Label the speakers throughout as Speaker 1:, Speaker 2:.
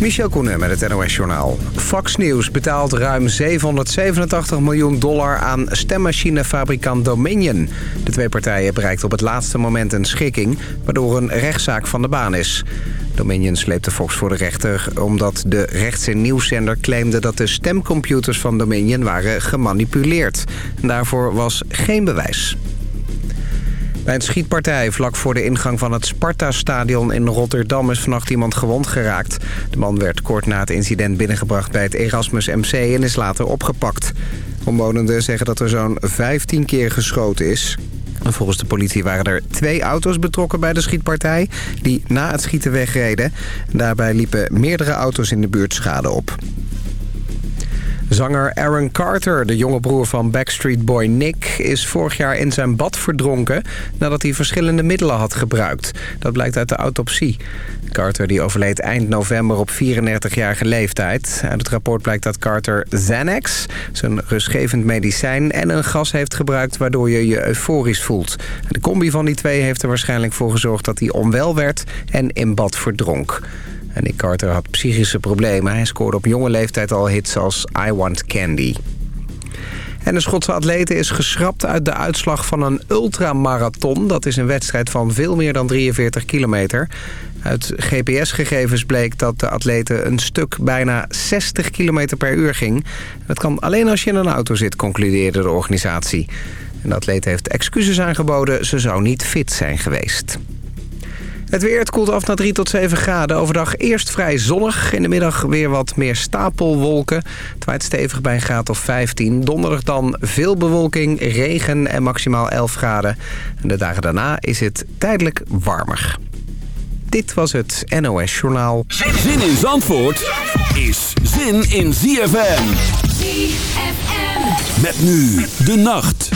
Speaker 1: Michel Koenen met het NOS-journaal. Fox News betaalt ruim 787 miljoen dollar aan stemmachinefabrikant Dominion. De twee partijen bereikten op het laatste moment een schikking... waardoor een rechtszaak van de baan is. Dominion sleepte Fox voor de rechter omdat de rechtse nieuwszender claimde... dat de stemcomputers van Dominion waren gemanipuleerd. daarvoor was geen bewijs. Bij een schietpartij vlak voor de ingang van het Sparta-stadion in Rotterdam is vannacht iemand gewond geraakt. De man werd kort na het incident binnengebracht bij het Erasmus MC en is later opgepakt. Omwonenden zeggen dat er zo'n 15 keer geschoten is. volgens de politie waren er twee auto's betrokken bij de schietpartij... die na het schieten wegreden. Daarbij liepen meerdere auto's in de buurt schade op. Zanger Aaron Carter, de jonge broer van Backstreet Boy Nick... is vorig jaar in zijn bad verdronken nadat hij verschillende middelen had gebruikt. Dat blijkt uit de autopsie. Carter die overleed eind november op 34-jarige leeftijd. Uit het rapport blijkt dat Carter Xanax, zijn rustgevend medicijn... en een gas heeft gebruikt waardoor je je euforisch voelt. De combi van die twee heeft er waarschijnlijk voor gezorgd dat hij onwel werd... en in bad verdronk. En Nick Carter had psychische problemen. Hij scoorde op jonge leeftijd al hits als I Want Candy. En de Schotse atlete is geschrapt uit de uitslag van een ultramarathon. Dat is een wedstrijd van veel meer dan 43 kilometer. Uit GPS-gegevens bleek dat de atlete een stuk bijna 60 kilometer per uur ging. Dat kan alleen als je in een auto zit, concludeerde de organisatie. En de atlete heeft excuses aangeboden. Ze zou niet fit zijn geweest. Het weer het koelt af naar 3 tot 7 graden. Overdag eerst vrij zonnig. In de middag weer wat meer stapelwolken. Het waait stevig bij een graad of 15. Donderdag dan veel bewolking, regen en maximaal 11 graden. En de dagen daarna is het tijdelijk warmer. Dit was het NOS Journaal.
Speaker 2: Zin in Zandvoort is zin in ZFM.
Speaker 3: ZFM.
Speaker 2: Met nu de nacht.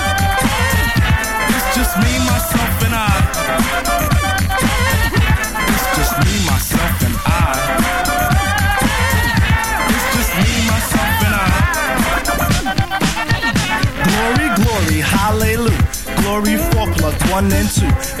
Speaker 4: Glory for plug one and two.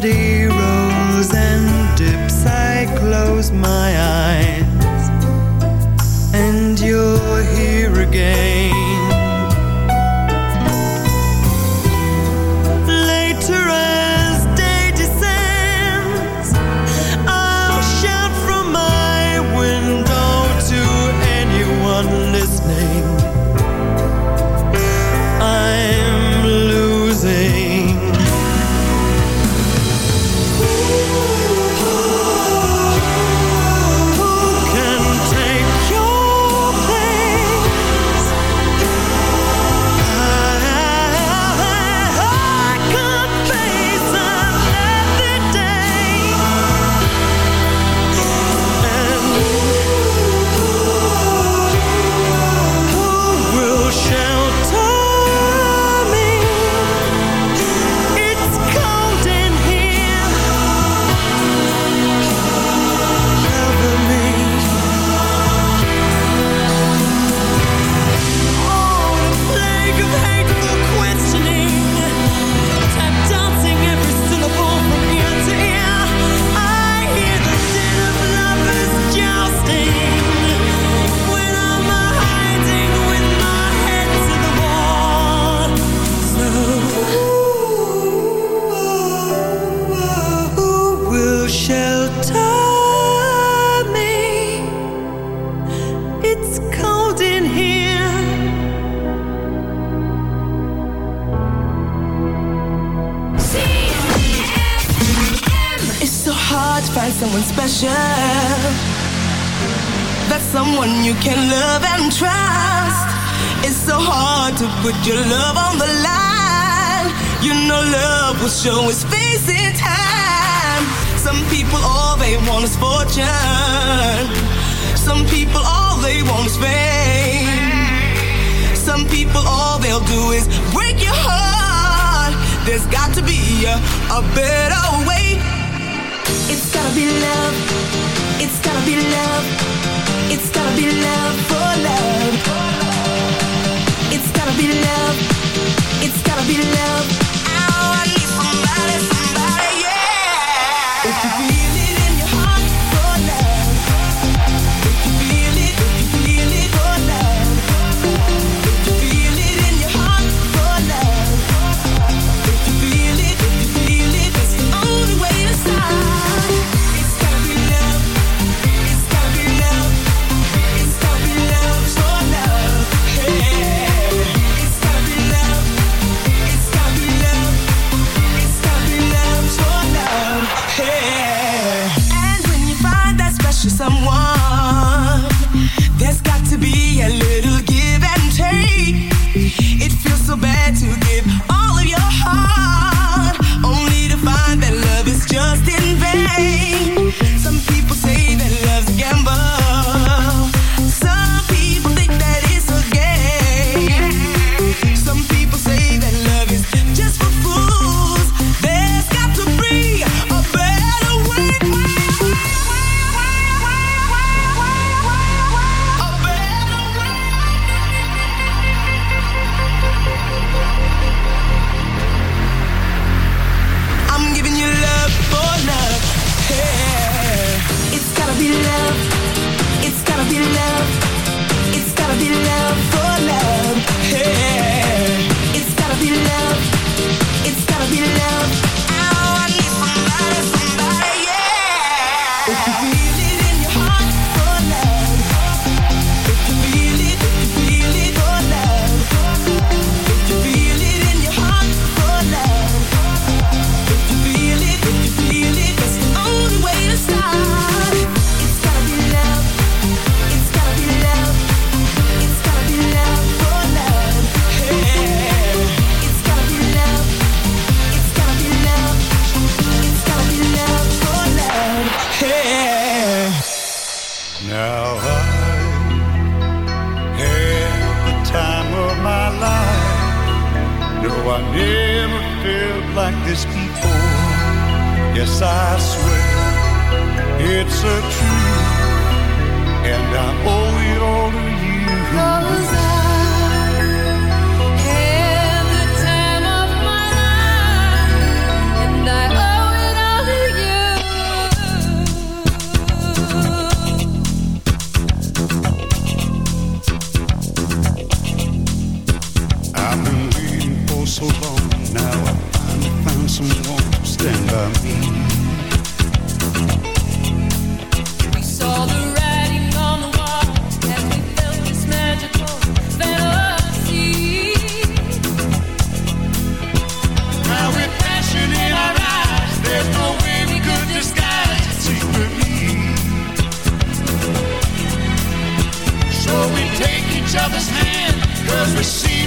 Speaker 3: body rolls and dips, I close my eyes,
Speaker 5: show his face in time. Some people, all they want is fortune. Some people, all they want is fame. Some people, all they'll do is break your heart. There's got to be a, a better way. It's gotta be love. It's gotta be love. It's gotta be love for love. If you feel be love. It's gotta be love.
Speaker 6: It's
Speaker 7: gotta be love.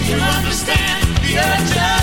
Speaker 7: you understand the urgency?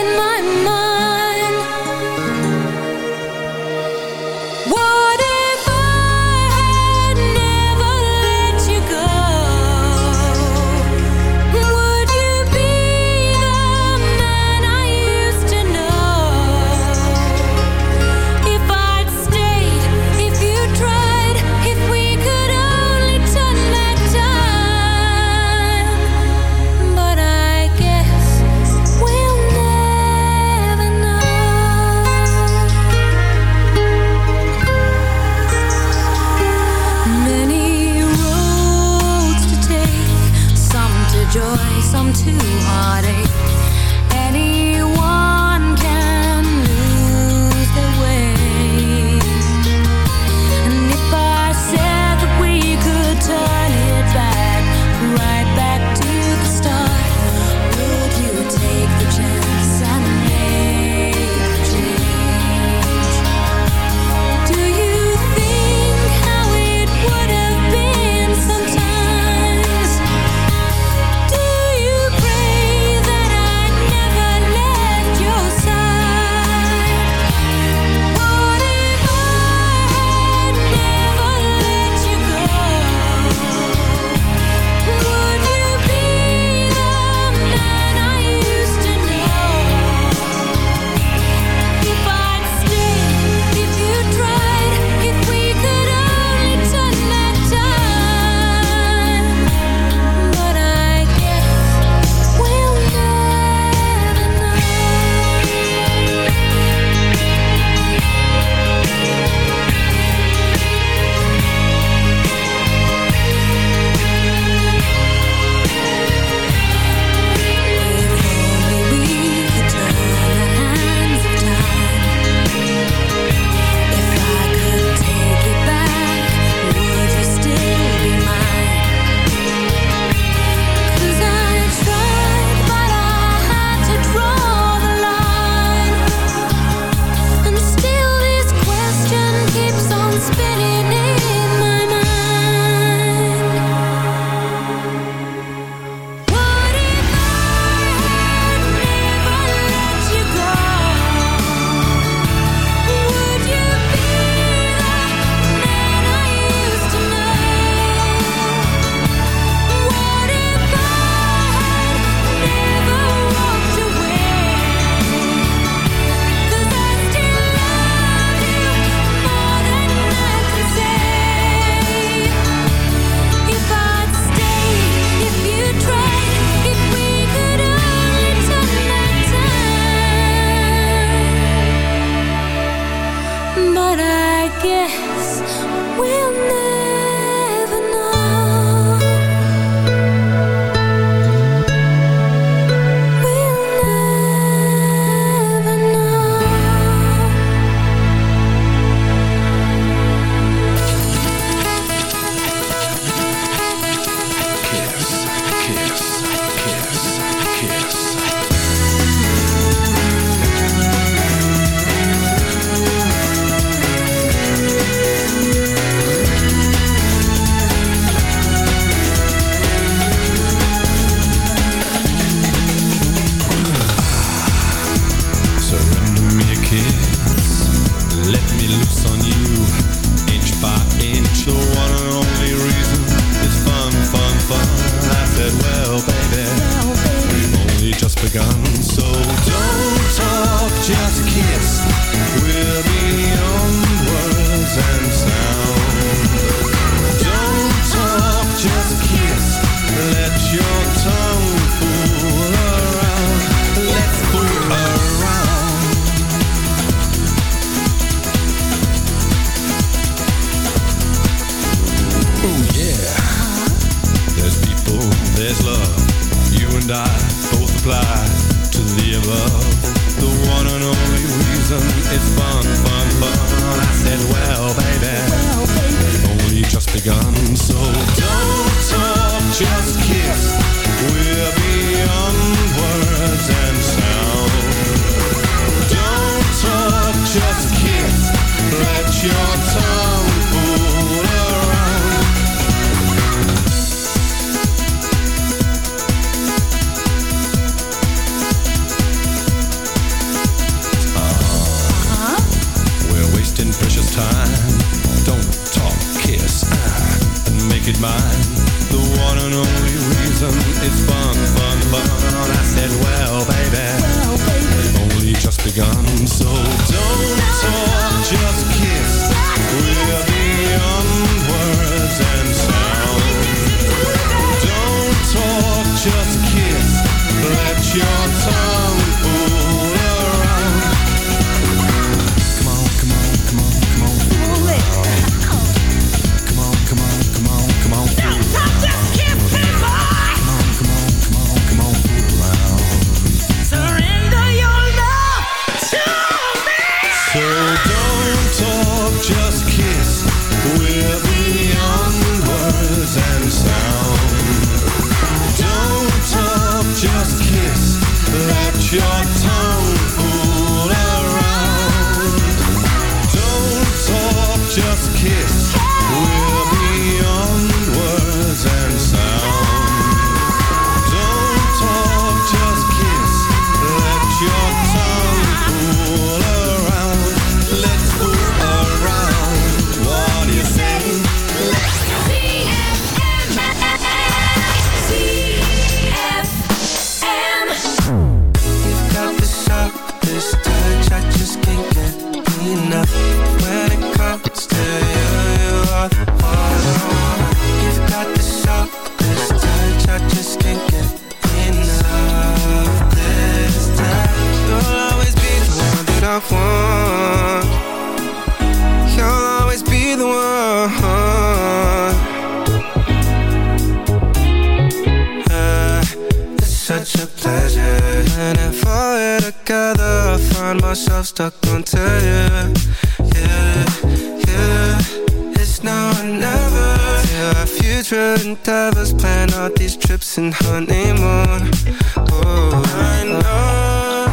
Speaker 8: these trips and honeymoon. Oh, I know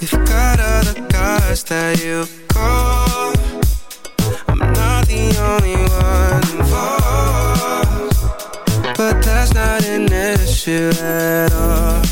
Speaker 8: you've got other guys that you call. I'm not the only one involved, but that's not an issue
Speaker 9: at all.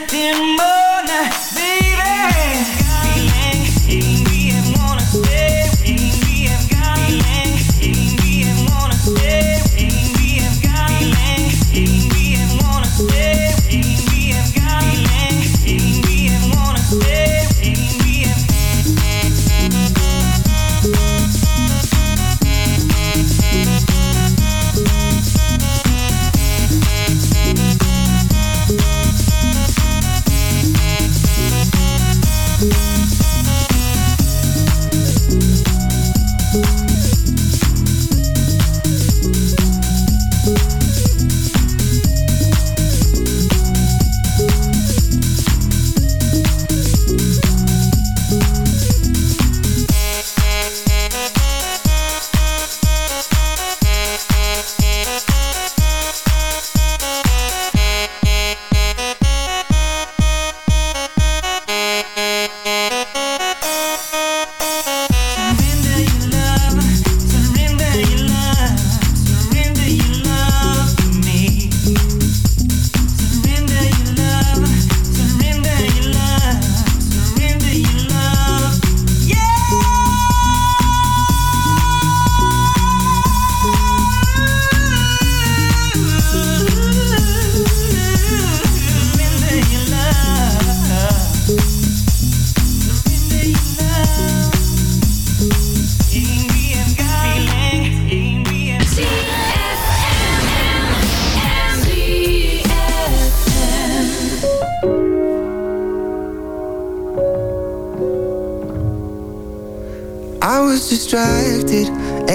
Speaker 10: nothing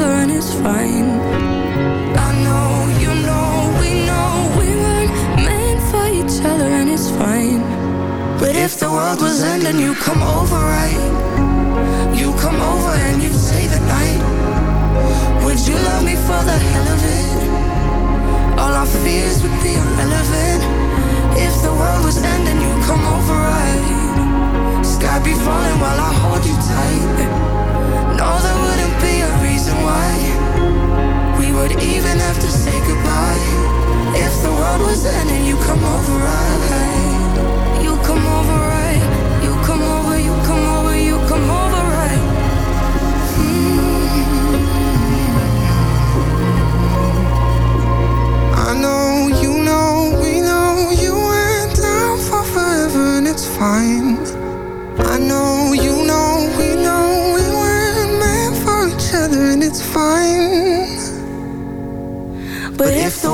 Speaker 11: forever, and it's fine. I know you know we know we weren't meant for each other and it's fine. But if the world was ending, you come over, right? You come over and you'd stay the night. Would you love me for the hell of it? To say goodbye. If the world was ending, you come over?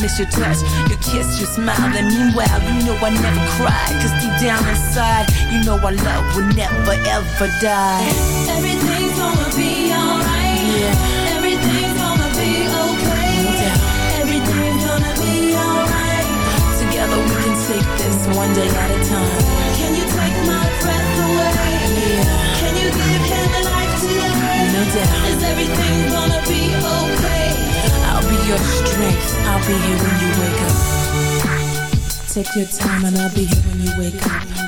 Speaker 9: Miss your touch, your kiss, your smile. And meanwhile, you know I never cried. Cause deep down inside, you know our love will never ever die. Everything's gonna be alright. Yeah. Everything's gonna be okay. Everything's gonna be alright. Together we can take this one day at a time. Can you take my breath away? Yeah. Can you give him life today? No doubt. Is everything gonna be okay? I'll be your strength. I'll be here when you wake up. Take your time and I'll be here when you wake up.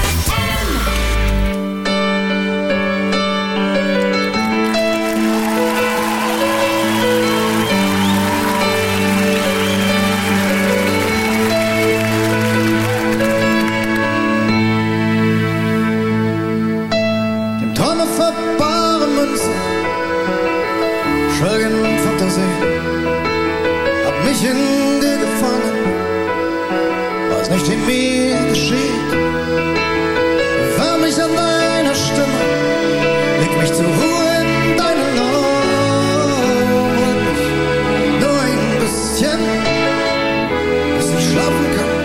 Speaker 6: mich in dir gefangen, was nicht in mir geschieht. Fahr mich an deiner Stimme, leg mich zur Ruhe in deinen Augen. Nur ein bisschen, bis ich schlafen kann.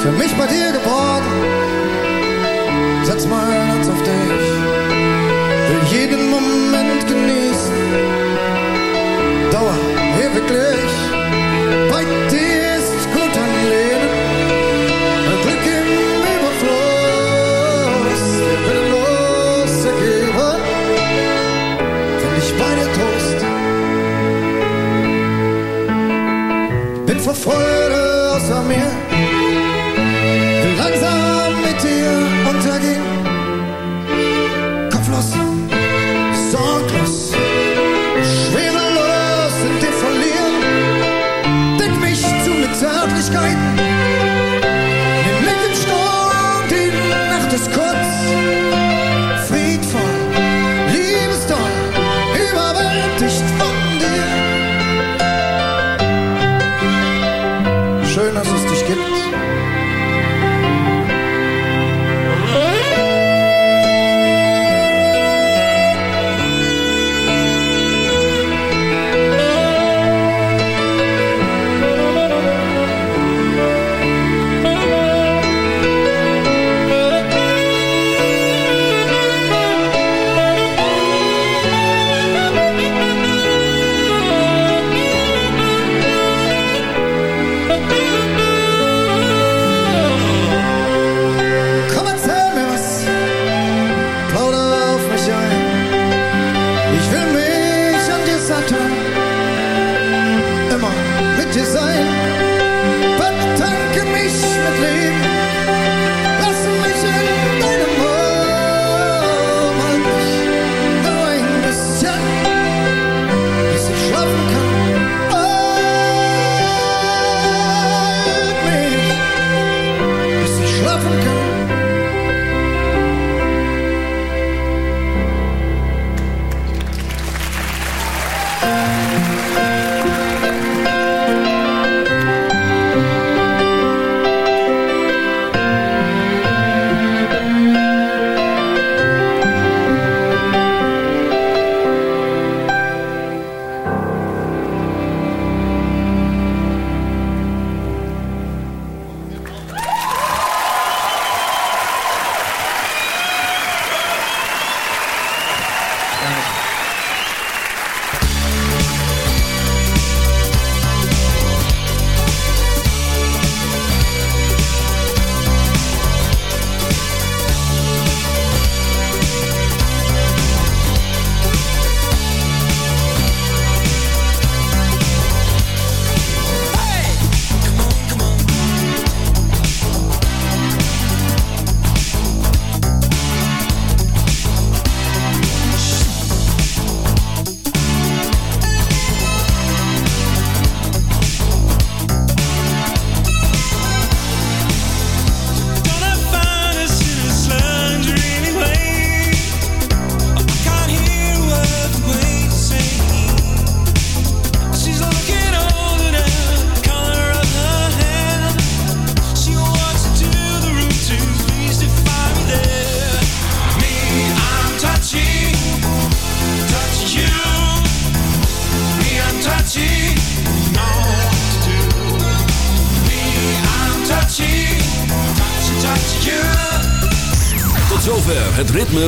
Speaker 6: Für mich
Speaker 2: bei dir geborgen. wirklich